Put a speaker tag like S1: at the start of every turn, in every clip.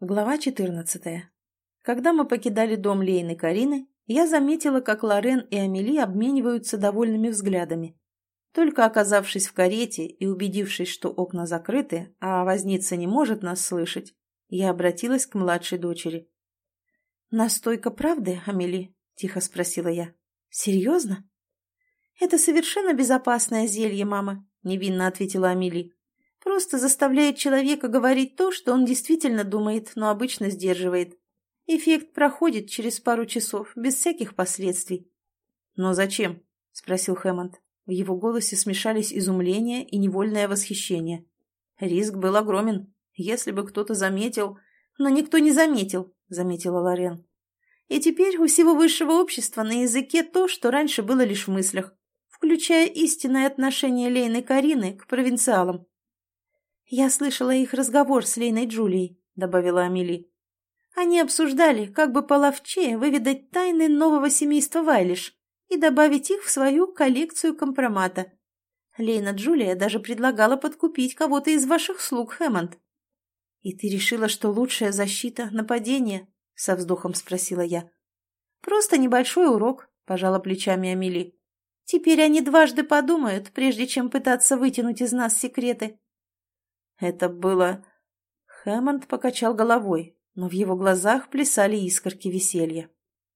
S1: Глава 14. Когда мы покидали дом Лейны Карины, я заметила, как Лорен и Амели обмениваются довольными взглядами. Только оказавшись в карете и убедившись, что окна закрыты, а возница не может нас слышать, я обратилась к младшей дочери. «Настойка правды, Амели?» – тихо спросила я. «Серьезно?» «Это совершенно безопасное зелье, мама», – невинно ответила Амели. Просто заставляет человека говорить то, что он действительно думает, но обычно сдерживает. Эффект проходит через пару часов, без всяких последствий. «Но зачем?» – спросил Хэммонд. В его голосе смешались изумление и невольное восхищение. Риск был огромен. Если бы кто-то заметил... «Но никто не заметил», — заметила Лорен. «И теперь у всего высшего общества на языке то, что раньше было лишь в мыслях, включая истинное отношение Лейны Карины к провинциалам. «Я слышала их разговор с Лейной Джулией», — добавила Амели. «Они обсуждали, как бы половчее выведать тайны нового семейства Вайлиш и добавить их в свою коллекцию компромата. Лейна Джулия даже предлагала подкупить кого-то из ваших слуг, Хэммонд». «И ты решила, что лучшая защита — нападение?» — со вздохом спросила я. «Просто небольшой урок», — пожала плечами Амели. «Теперь они дважды подумают, прежде чем пытаться вытянуть из нас секреты». Это было... Хэммонд покачал головой, но в его глазах плясали искорки веселья.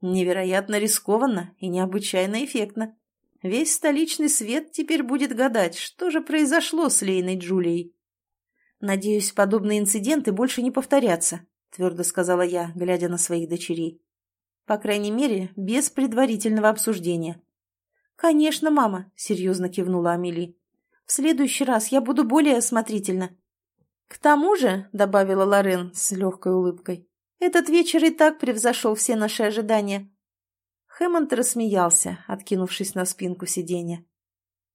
S1: Невероятно рискованно и необычайно эффектно. Весь столичный свет теперь будет гадать, что же произошло с Лейной Джулией. «Надеюсь, подобные инциденты больше не повторятся», — твердо сказала я, глядя на своих дочерей. «По крайней мере, без предварительного обсуждения». «Конечно, мама», — серьезно кивнула Амели. «В следующий раз я буду более осмотрительна. «К тому же», — добавила Лорен с легкой улыбкой, — «этот вечер и так превзошел все наши ожидания». Хэммонд рассмеялся, откинувшись на спинку сиденья.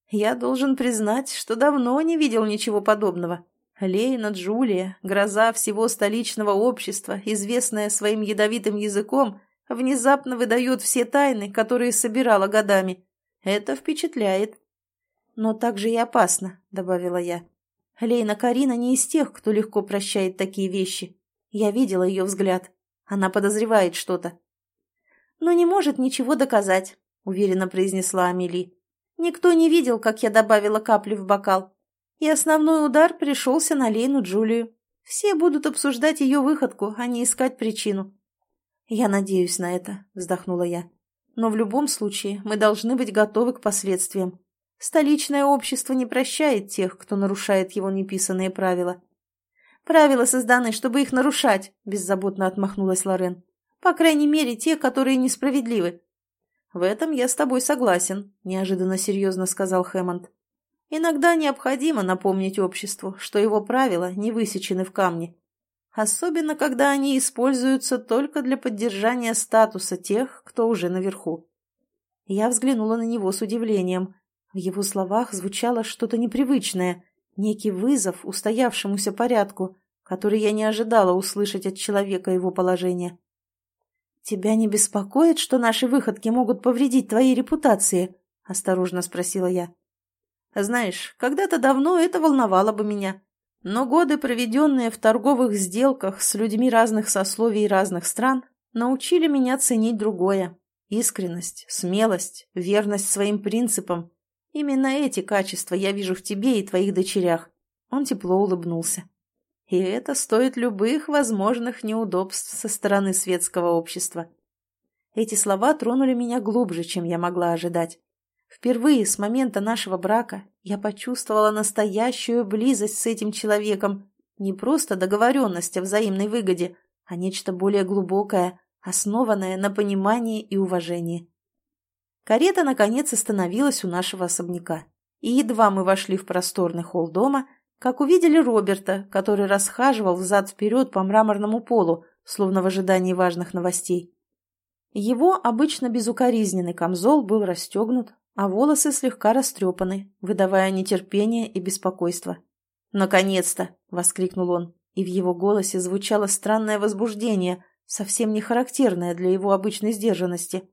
S1: «Я должен признать, что давно не видел ничего подобного. Лейна Джулия, гроза всего столичного общества, известная своим ядовитым языком, внезапно выдает все тайны, которые собирала годами. Это впечатляет». «Но также и опасно», — добавила я. Лейна Карина не из тех, кто легко прощает такие вещи. Я видела ее взгляд. Она подозревает что-то. «Но не может ничего доказать», — уверенно произнесла Амели. «Никто не видел, как я добавила капли в бокал. И основной удар пришелся на Лейну Джулию. Все будут обсуждать ее выходку, а не искать причину». «Я надеюсь на это», — вздохнула я. «Но в любом случае мы должны быть готовы к последствиям. Столичное общество не прощает тех, кто нарушает его неписанные правила. «Правила созданы, чтобы их нарушать», — беззаботно отмахнулась Лорен. «По крайней мере, те, которые несправедливы». «В этом я с тобой согласен», — неожиданно серьезно сказал Хэммонд. «Иногда необходимо напомнить обществу, что его правила не высечены в камне. Особенно, когда они используются только для поддержания статуса тех, кто уже наверху». Я взглянула на него с удивлением — в его словах звучало что-то непривычное, некий вызов устоявшемуся порядку, который я не ожидала услышать от человека его положения. «Тебя не беспокоит, что наши выходки могут повредить твоей репутации?» — осторожно спросила я. «Знаешь, когда-то давно это волновало бы меня. Но годы, проведенные в торговых сделках с людьми разных сословий и разных стран, научили меня ценить другое — искренность, смелость, верность своим принципам, Именно эти качества я вижу в тебе и твоих дочерях. Он тепло улыбнулся. И это стоит любых возможных неудобств со стороны светского общества. Эти слова тронули меня глубже, чем я могла ожидать. Впервые с момента нашего брака я почувствовала настоящую близость с этим человеком, не просто договоренность о взаимной выгоде, а нечто более глубокое, основанное на понимании и уважении. Карета, наконец, остановилась у нашего особняка. И едва мы вошли в просторный холл дома, как увидели Роберта, который расхаживал взад-вперед по мраморному полу, словно в ожидании важных новостей. Его обычно безукоризненный камзол был расстегнут, а волосы слегка растрепаны, выдавая нетерпение и беспокойство. «Наконец-то!» — воскликнул он, и в его голосе звучало странное возбуждение, совсем не характерное для его обычной сдержанности.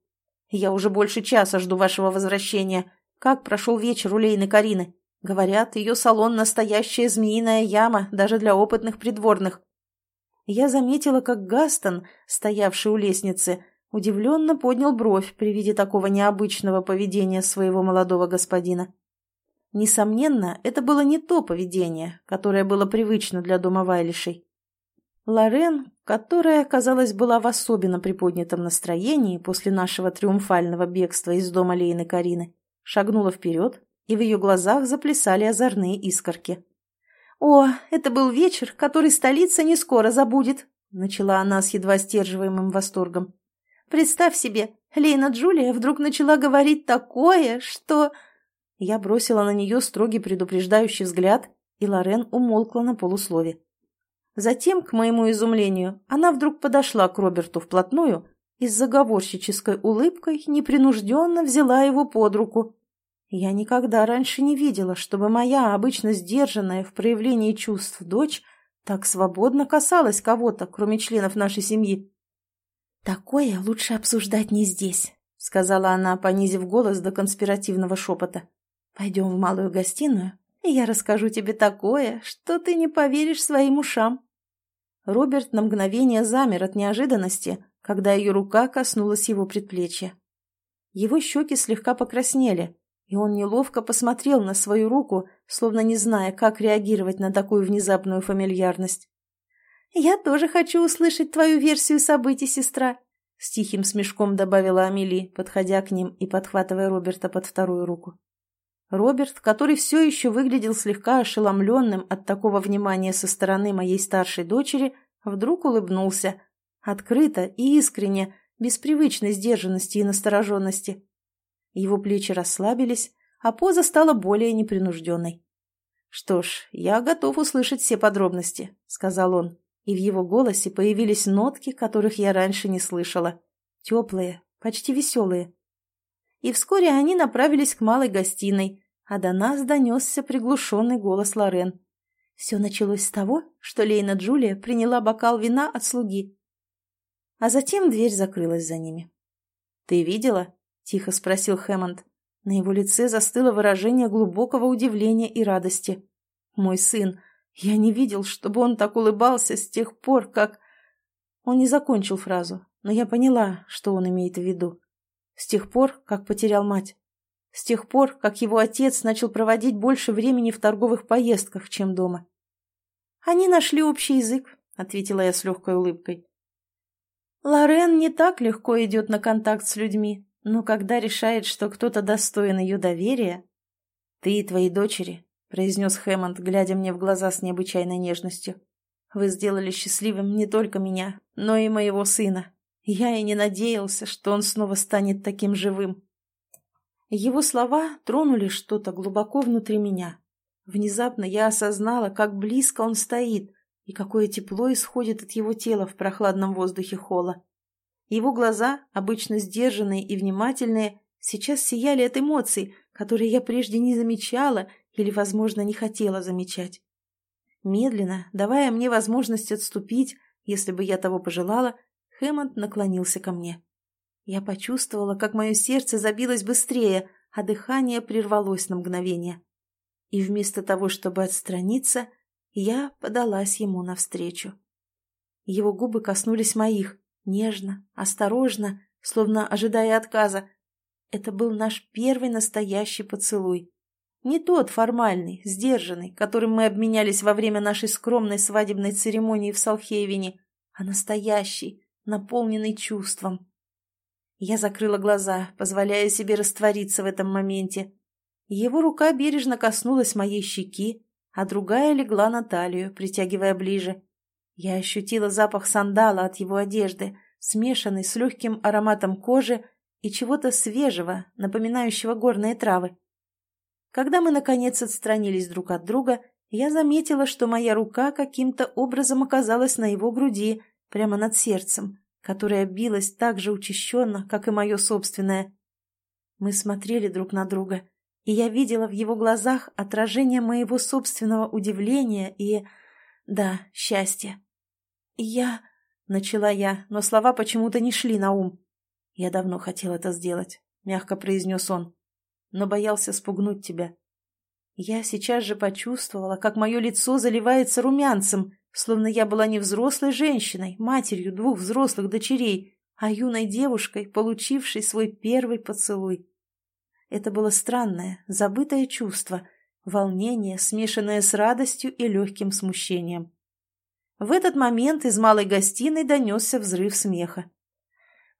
S1: Я уже больше часа жду вашего возвращения. Как прошел вечер у Лейны Карины? Говорят, ее салон — настоящая змеиная яма, даже для опытных придворных. Я заметила, как Гастон, стоявший у лестницы, удивленно поднял бровь при виде такого необычного поведения своего молодого господина. Несомненно, это было не то поведение, которое было привычно для дома Вайлишей. Лорен, которая, казалось, была в особенно приподнятом настроении после нашего триумфального бегства из дома Лейны Карины, шагнула вперед, и в ее глазах заплясали озорные искорки. «О, это был вечер, который столица не скоро забудет», — начала она с едва сдерживаемым восторгом. «Представь себе, Лейна Джулия вдруг начала говорить такое, что...» Я бросила на нее строгий предупреждающий взгляд, и Лорен умолкла на полуслове. Затем, к моему изумлению, она вдруг подошла к Роберту вплотную и с заговорщической улыбкой непринужденно взяла его под руку. Я никогда раньше не видела, чтобы моя, обычно сдержанная в проявлении чувств дочь, так свободно касалась кого-то, кроме членов нашей семьи. «Такое лучше обсуждать не здесь», — сказала она, понизив голос до конспиративного шепота. «Пойдем в малую гостиную, и я расскажу тебе такое, что ты не поверишь своим ушам». Роберт на мгновение замер от неожиданности, когда ее рука коснулась его предплечья. Его щеки слегка покраснели, и он неловко посмотрел на свою руку, словно не зная, как реагировать на такую внезапную фамильярность. «Я тоже хочу услышать твою версию событий, сестра», — с тихим смешком добавила Амели, подходя к ним и подхватывая Роберта под вторую руку. Роберт, который все еще выглядел слегка ошеломленным от такого внимания со стороны моей старшей дочери, вдруг улыбнулся. Открыто и искренне, без привычной сдержанности и настороженности. Его плечи расслабились, а поза стала более непринужденной. «Что ж, я готов услышать все подробности», — сказал он, и в его голосе появились нотки, которых я раньше не слышала. Теплые, почти веселые и вскоре они направились к малой гостиной, а до нас донесся приглушенный голос Лорен. Все началось с того, что Лейна Джулия приняла бокал вина от слуги. А затем дверь закрылась за ними. «Ты видела?» — тихо спросил Хэммонд. На его лице застыло выражение глубокого удивления и радости. «Мой сын! Я не видел, чтобы он так улыбался с тех пор, как...» Он не закончил фразу, но я поняла, что он имеет в виду. С тех пор, как потерял мать. С тех пор, как его отец начал проводить больше времени в торговых поездках, чем дома. «Они нашли общий язык», — ответила я с легкой улыбкой. Лорен не так легко идет на контакт с людьми, но когда решает, что кто-то достоин ее доверия... «Ты и твои дочери», — произнес Хэммонд, глядя мне в глаза с необычайной нежностью. «Вы сделали счастливым не только меня, но и моего сына. Я и не надеялся, что он снова станет таким живым. Его слова тронули что-то глубоко внутри меня. Внезапно я осознала, как близко он стоит и какое тепло исходит от его тела в прохладном воздухе холла. Его глаза, обычно сдержанные и внимательные, сейчас сияли от эмоций, которые я прежде не замечала или, возможно, не хотела замечать. Медленно, давая мне возможность отступить, если бы я того пожелала, Хэммонд наклонился ко мне. Я почувствовала, как мое сердце забилось быстрее, а дыхание прервалось на мгновение. И вместо того, чтобы отстраниться, я подалась ему навстречу. Его губы коснулись моих, нежно, осторожно, словно ожидая отказа. Это был наш первый настоящий поцелуй. Не тот формальный, сдержанный, которым мы обменялись во время нашей скромной свадебной церемонии в Салхейвине, а настоящий, наполненный чувством. Я закрыла глаза, позволяя себе раствориться в этом моменте. Его рука бережно коснулась моей щеки, а другая легла на талию, притягивая ближе. Я ощутила запах сандала от его одежды, смешанный с легким ароматом кожи и чего-то свежего, напоминающего горные травы. Когда мы, наконец, отстранились друг от друга, я заметила, что моя рука каким-то образом оказалась на его груди, прямо над сердцем, которое билось так же учащенно, как и мое собственное. Мы смотрели друг на друга, и я видела в его глазах отражение моего собственного удивления и, да, счастья. «Я...» — начала я, но слова почему-то не шли на ум. «Я давно хотел это сделать», — мягко произнес он, — «но боялся спугнуть тебя». Я сейчас же почувствовала, как мое лицо заливается румянцем, словно я была не взрослой женщиной, матерью двух взрослых дочерей, а юной девушкой, получившей свой первый поцелуй. Это было странное, забытое чувство, волнение, смешанное с радостью и легким смущением. В этот момент из малой гостиной донесся взрыв смеха.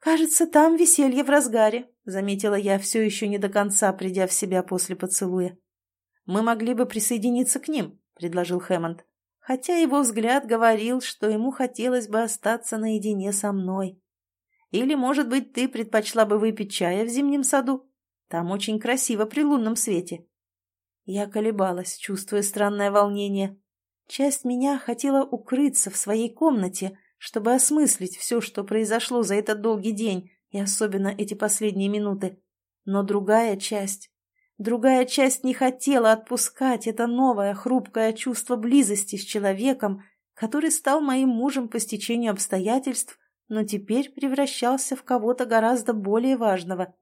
S1: «Кажется, там веселье в разгаре», — заметила я, все еще не до конца придя в себя после поцелуя. «Мы могли бы присоединиться к ним», — предложил Хэммонд, хотя его взгляд говорил, что ему хотелось бы остаться наедине со мной. «Или, может быть, ты предпочла бы выпить чая в зимнем саду? Там очень красиво при лунном свете». Я колебалась, чувствуя странное волнение. Часть меня хотела укрыться в своей комнате, чтобы осмыслить все, что произошло за этот долгий день, и особенно эти последние минуты. Но другая часть... Другая часть не хотела отпускать это новое, хрупкое чувство близости с человеком, который стал моим мужем по стечению обстоятельств, но теперь превращался в кого-то гораздо более важного.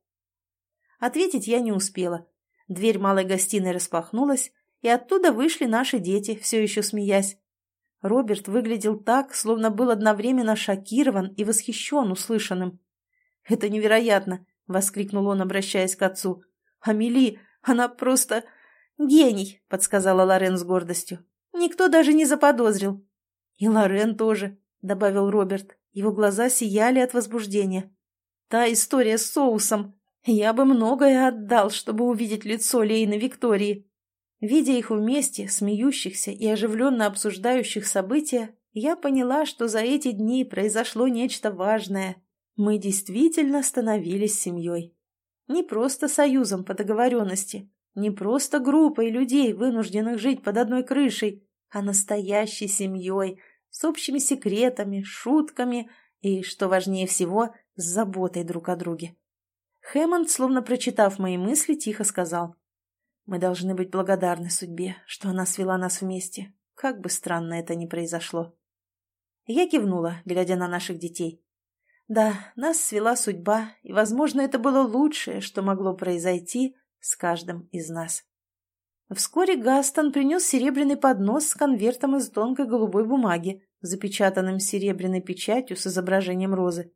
S1: Ответить я не успела. Дверь малой гостиной распахнулась, и оттуда вышли наши дети, все еще смеясь. Роберт выглядел так, словно был одновременно шокирован и восхищен услышанным. «Это невероятно!» — воскликнул он, обращаясь к отцу. «Амели, она просто... гений!» — подсказала Лорен с гордостью. «Никто даже не заподозрил». «И Лорен тоже», — добавил Роберт. Его глаза сияли от возбуждения. «Та история с соусом. Я бы многое отдал, чтобы увидеть лицо Лейны Виктории». Видя их вместе, смеющихся и оживленно обсуждающих события, я поняла, что за эти дни произошло нечто важное. Мы действительно становились семьей. Не просто союзом по договоренности, не просто группой людей, вынужденных жить под одной крышей, а настоящей семьей, с общими секретами, шутками и, что важнее всего, с заботой друг о друге. Хэммонд, словно прочитав мои мысли, тихо сказал. Мы должны быть благодарны судьбе, что она свела нас вместе, как бы странно это ни произошло. Я кивнула, глядя на наших детей. Да, нас свела судьба, и, возможно, это было лучшее, что могло произойти с каждым из нас. Вскоре Гастон принес серебряный поднос с конвертом из тонкой голубой бумаги, запечатанным серебряной печатью с изображением розы.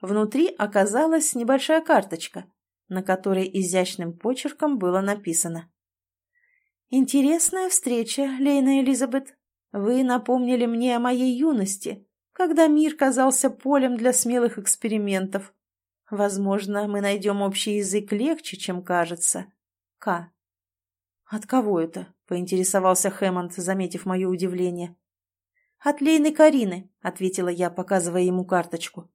S1: Внутри оказалась небольшая карточка, на которой изящным почерком было написано. «Интересная встреча, Лейна Элизабет. Вы напомнили мне о моей юности, когда мир казался полем для смелых экспериментов. Возможно, мы найдем общий язык легче, чем кажется. К». «От кого это?» — поинтересовался Хэммонд, заметив мое удивление. «От Лейны Карины», — ответила я, показывая ему карточку.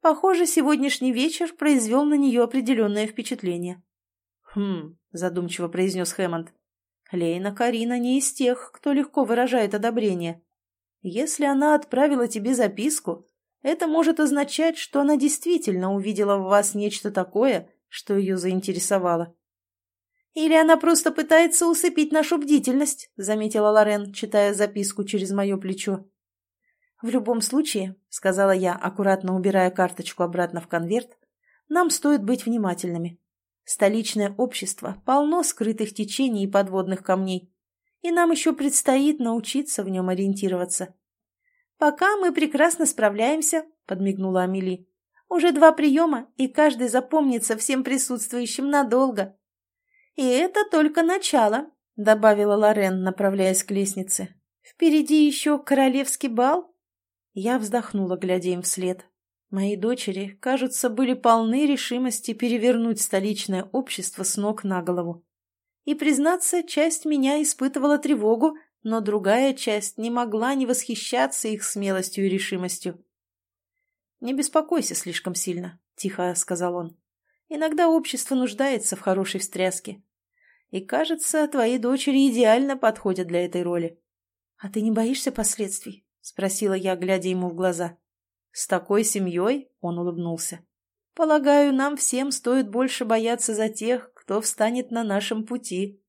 S1: Похоже, сегодняшний вечер произвел на нее определенное впечатление. «Хм», — задумчиво произнес Хэммонд. «Лейна Карина не из тех, кто легко выражает одобрение. Если она отправила тебе записку, это может означать, что она действительно увидела в вас нечто такое, что ее заинтересовало». «Или она просто пытается усыпить нашу бдительность», — заметила Лорен, читая записку через мое плечо. «В любом случае», — сказала я, аккуратно убирая карточку обратно в конверт, «нам стоит быть внимательными. Столичное общество полно скрытых течений и подводных камней, и нам еще предстоит научиться в нем ориентироваться». «Пока мы прекрасно справляемся», — подмигнула Амели. «Уже два приема, и каждый запомнится всем присутствующим надолго». «И это только начало», — добавила Лорен, направляясь к лестнице. «Впереди еще королевский бал, я вздохнула, глядя им вслед. Мои дочери, кажется, были полны решимости перевернуть столичное общество с ног на голову. И, признаться, часть меня испытывала тревогу, но другая часть не могла не восхищаться их смелостью и решимостью. «Не беспокойся слишком сильно», — тихо сказал он. «Иногда общество нуждается в хорошей встряске. И, кажется, твои дочери идеально подходят для этой роли. А ты не боишься последствий? — спросила я, глядя ему в глаза. «С такой семьей?» — он улыбнулся. «Полагаю, нам всем стоит больше бояться за тех, кто встанет на нашем пути».